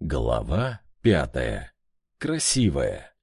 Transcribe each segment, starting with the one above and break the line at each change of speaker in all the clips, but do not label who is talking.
Глава пятая. Красивая.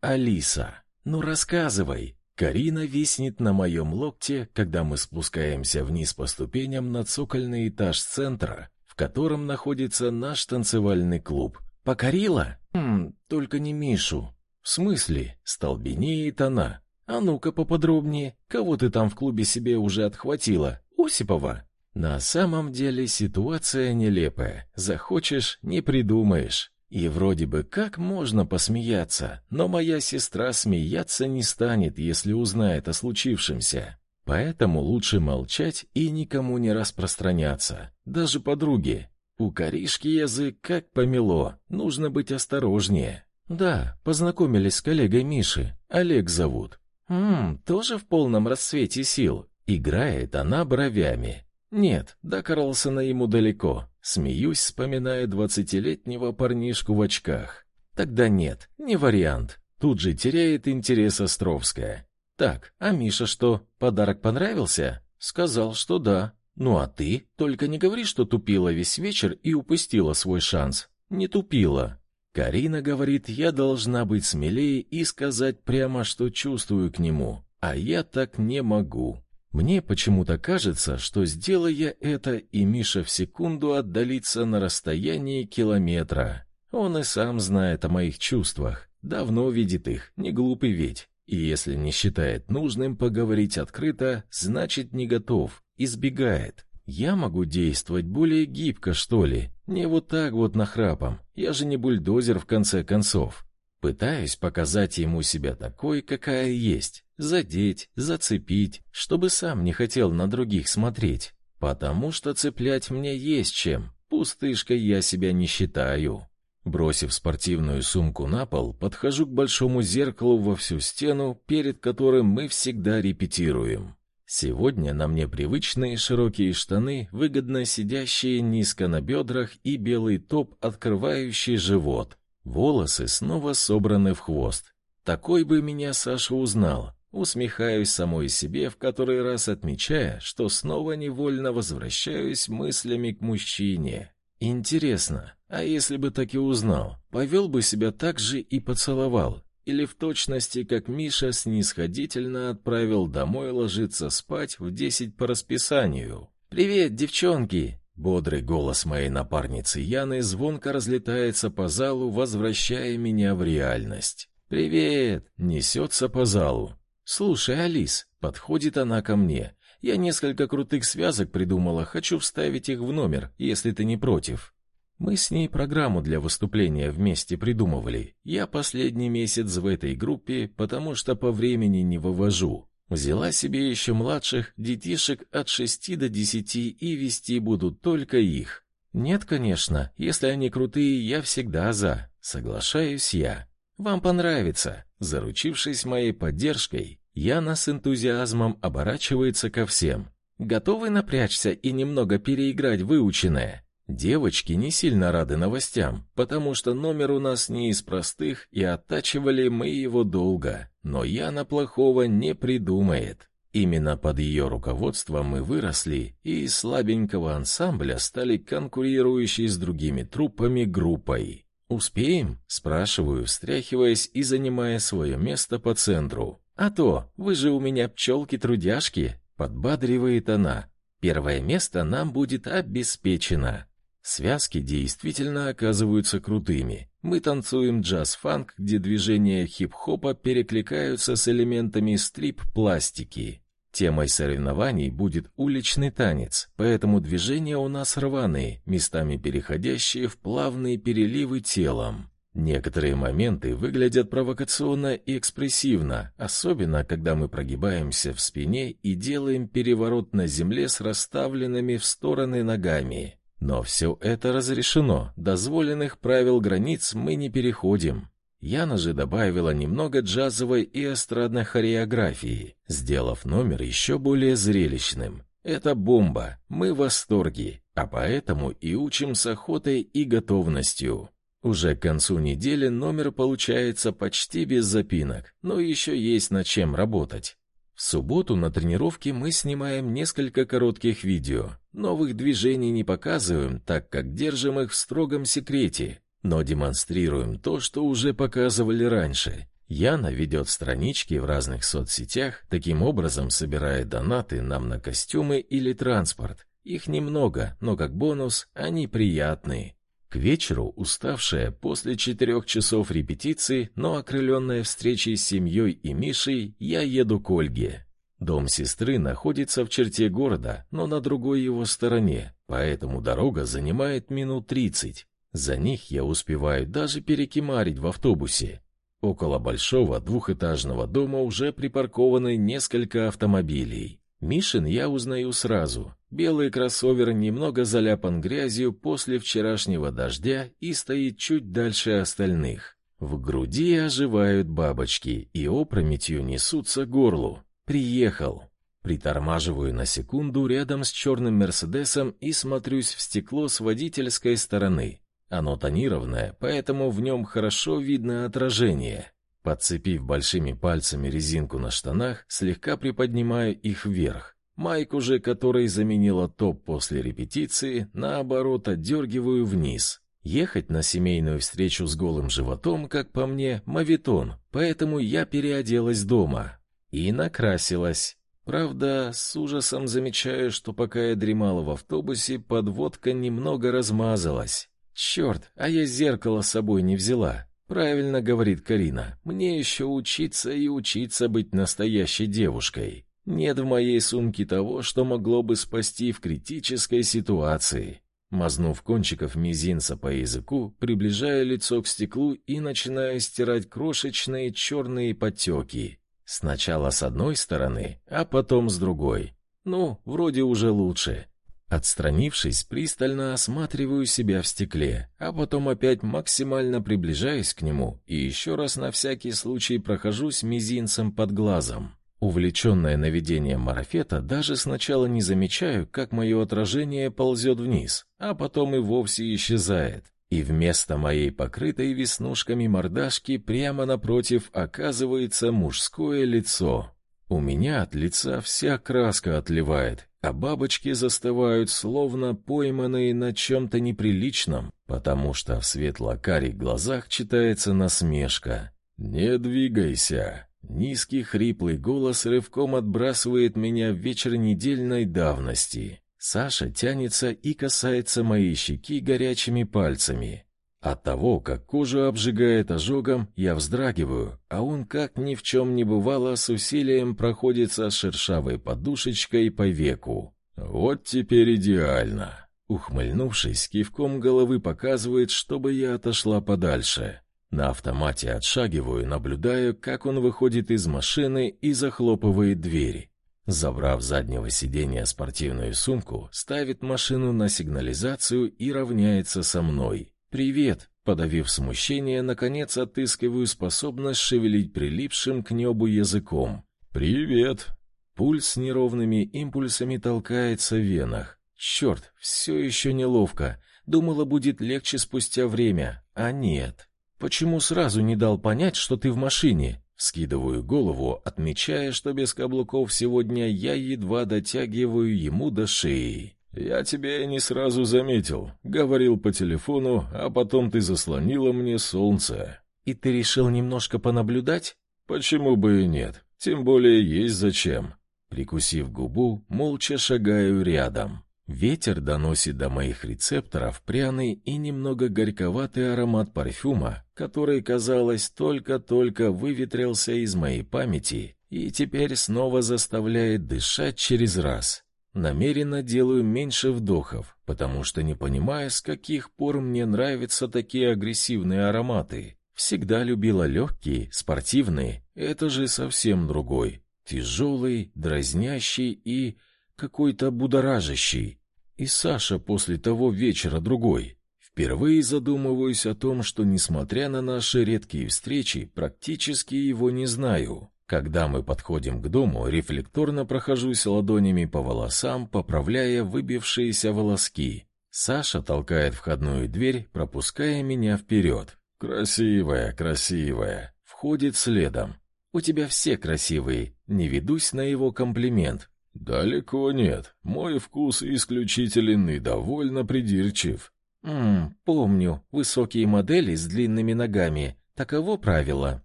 Алиса, ну рассказывай. Карина виснет на моем локте, когда мы спускаемся вниз по ступеням на цокольный этаж центра, в котором находится наш танцевальный клуб. Покорила? Хм, только не Мишу. В смысле? Столбенеет она. А ну-ка поподробнее. Кого ты там в клубе себе уже отхватила? Осипова? На самом деле ситуация нелепая. Захочешь не придумаешь. И вроде бы как можно посмеяться, но моя сестра смеяться не станет, если узнает о случившемся. Поэтому лучше молчать и никому не распространяться, даже подруге. У Каришки язык как помело, нужно быть осторожнее. Да, познакомились с коллегой Миши, Олег зовут. Хм, тоже в полном расцвете сил. Играет она бровями. Нет, до Карлсона ему далеко. Смеюсь, вспоминая двадцатилетнего парнишку в очках. Тогда нет, не вариант. Тут же теряет интерес Островская. Так, а Миша что, подарок понравился? Сказал, что да. Ну а ты? Только не говори, что тупила весь вечер и упустила свой шанс. Не тупила. Карина говорит, я должна быть смелее и сказать прямо, что чувствую к нему. А я так не могу. Мне почему-то кажется, что сделая это, и Миша в секунду отдалится на расстоянии километра. Он и сам знает о моих чувствах, давно видит их, не глупый ведь. И если не считает нужным поговорить открыто, значит не готов, избегает. Я могу действовать более гибко, что ли, не вот так вот нахрапом. Я же не бульдозер в конце концов. Пытаюсь показать ему себя такой, какая есть, задеть, зацепить, чтобы сам не хотел на других смотреть, потому что цеплять мне есть чем. Пустышкой я себя не считаю. Бросив спортивную сумку на пол, подхожу к большому зеркалу во всю стену, перед которым мы всегда репетируем. Сегодня на мне привычные широкие штаны, выгодно сидящие низко на бедрах и белый топ, открывающий живот. Волосы снова собраны в хвост. Такой бы меня Саша узнал. Усмехаюсь самой себе, в который раз отмечая, что снова невольно возвращаюсь мыслями к мужчине. Интересно, а если бы так и узнал, повел бы себя так же и поцеловал? Или в точности, как Миша снисходительно отправил домой ложиться спать в десять по расписанию? «Привет, девчонки!» Бодрый голос моей напарницы Яны звонко разлетается по залу, возвращая меня в реальность. «Привет!» — несется по залу. «Слушай, Алис», — подходит она ко мне. «Я несколько крутых связок придумала, хочу вставить их в номер, если ты не против». Мы с ней программу для выступления вместе придумывали. Я последний месяц в этой группе, потому что по времени не вывожу. Взяла себе еще младших, детишек от шести до десяти, и вести буду только их. Нет, конечно, если они крутые, я всегда за. Соглашаюсь я. Вам понравится. Заручившись моей поддержкой, Яна с энтузиазмом оборачивается ко всем. Готовы напрячься и немного переиграть выученное? Девочки не сильно рады новостям, потому что номер у нас не из простых, и оттачивали мы его долго. Но Яна плохого не придумает. Именно под ее руководством мы выросли и из слабенького ансамбля стали конкурирующей с другими труппами группой. «Успеем?» — спрашиваю, встряхиваясь и занимая свое место по центру. «А то, вы же у меня пчелки-трудяшки!» — подбадривает она. «Первое место нам будет обеспечено!» Связки действительно оказываются крутыми. Мы танцуем джаз-фанк, где движения хип-хопа перекликаются с элементами стрип-пластики. Темой соревнований будет уличный танец, поэтому движения у нас рваные, местами переходящие в плавные переливы телом. Некоторые моменты выглядят провокационно и экспрессивно, особенно когда мы прогибаемся в спине и делаем переворот на земле с расставленными в стороны ногами. Но все это разрешено, дозволенных правил границ мы не переходим. Яна же добавила немного джазовой и эстрадной хореографии, сделав номер еще более зрелищным. Это бомба, мы в восторге, а поэтому и учим с охотой и готовностью. Уже к концу недели номер получается почти без запинок, но еще есть над чем работать. В субботу на тренировке мы снимаем несколько коротких видео. Новых движений не показываем, так как держим их в строгом секрете. но демонстрируем то, что уже показывали раньше. Яна ведет странички в разных соцсетях, таким образом собирая донаты нам на костюмы или транспорт. Их немного, но как бонус они приятные. К вечеру, уставшая после четырех часов репетиции, но окрыленная встречей с семьей и Мишей, я еду к Ольге. Дом сестры находится в черте города, но на другой его стороне, поэтому дорога занимает минут тридцать. За них я успеваю даже перекимарить в автобусе. Около большого двухэтажного дома уже припаркованы несколько автомобилей. Мишин я узнаю сразу. Белый кроссовер немного заляпан грязью после вчерашнего дождя и стоит чуть дальше остальных. В груди оживают бабочки и опрометью несутся горлу. Приехал. Притормаживаю на секунду рядом с черным Мерседесом и смотрюсь в стекло с водительской стороны. Оно тонированное, поэтому в нем хорошо видно отражение. Подцепив большими пальцами резинку на штанах, слегка приподнимаю их вверх. Майку же, которой заменила топ после репетиции, наоборот, отдергиваю вниз. Ехать на семейную встречу с голым животом, как по мне, мавитон, поэтому я переоделась дома. И накрасилась. Правда, с ужасом замечаю, что пока я дремала в автобусе, подводка немного размазалась. Черт, а я зеркало с собой не взяла. Правильно говорит Карина. Мне еще учиться и учиться быть настоящей девушкой. Нет в моей сумке того, что могло бы спасти в критической ситуации. Мазнув кончиков мизинца по языку, приближаю лицо к стеклу и начинаю стирать крошечные черные потеки. Сначала с одной стороны, а потом с другой. Ну, вроде уже лучше. Отстранившись, пристально осматриваю себя в стекле, а потом опять максимально приближаюсь к нему и еще раз на всякий случай прохожусь мизинцем под глазом. Увлеченная наведением марафета, даже сначала не замечаю, как мое отражение ползет вниз, а потом и вовсе исчезает. И вместо моей покрытой веснушками мордашки прямо напротив оказывается мужское лицо. У меня от лица вся краска отливает, а бабочки застывают, словно пойманные на чем-то неприличном, потому что в светло-карих глазах читается насмешка. «Не двигайся!» Низкий хриплый голос рывком отбрасывает меня в вечер недельной давности. Саша тянется и касается моей щеки горячими пальцами. От того, как кожу обжигает ожогом, я вздрагиваю, а он, как ни в чем не бывало, с усилием проходится шершавой подушечкой по веку. Вот теперь идеально. Ухмыльнувшись, кивком головы показывает, чтобы я отошла подальше. На автомате отшагиваю, наблюдая, как он выходит из машины и захлопывает двери. Забрав с заднего сиденья спортивную сумку, ставит машину на сигнализацию и равняется со мной. «Привет!» Подавив смущение, наконец отыскиваю способность шевелить прилипшим к небу языком. «Привет!» Пульс неровными импульсами толкается в венах. Черт, все еще неловко. Думала, будет легче спустя время, а нет. Почему сразу не дал понять, что ты в машине? Скидываю голову, отмечая, что без каблуков сегодня я едва дотягиваю ему до шеи. «Я тебя и не сразу заметил. Говорил по телефону, а потом ты заслонила мне солнце». «И ты решил немножко понаблюдать?» «Почему бы и нет? Тем более есть зачем». Прикусив губу, молча шагаю рядом. Ветер доносит до моих рецепторов пряный и немного горьковатый аромат парфюма, который, казалось, только-только выветрился из моей памяти и теперь снова заставляет дышать через раз. Намеренно делаю меньше вдохов, потому что не понимаю, с каких пор мне нравятся такие агрессивные ароматы. Всегда любила легкие, спортивные, это же совсем другой. Тяжелый, дразнящий и какой-то будоражащий. И Саша после того вечера другой. Впервые задумываюсь о том, что, несмотря на наши редкие встречи, практически его не знаю. Когда мы подходим к дому, рефлекторно прохожусь ладонями по волосам, поправляя выбившиеся волоски. Саша толкает входную дверь, пропуская меня вперед. «Красивая, красивая!» Входит следом. «У тебя все красивые!» Не ведусь на его комплимент. «Далеко нет. Мой вкус исключителен и довольно придирчив. «Ммм, помню, высокие модели с длинными ногами. Таково правило».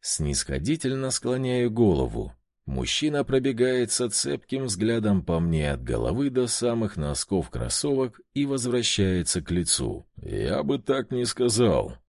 Снисходительно склоняю голову. Мужчина пробегается цепким взглядом по мне от головы до самых носков кроссовок и возвращается к лицу. «Я бы так не сказал.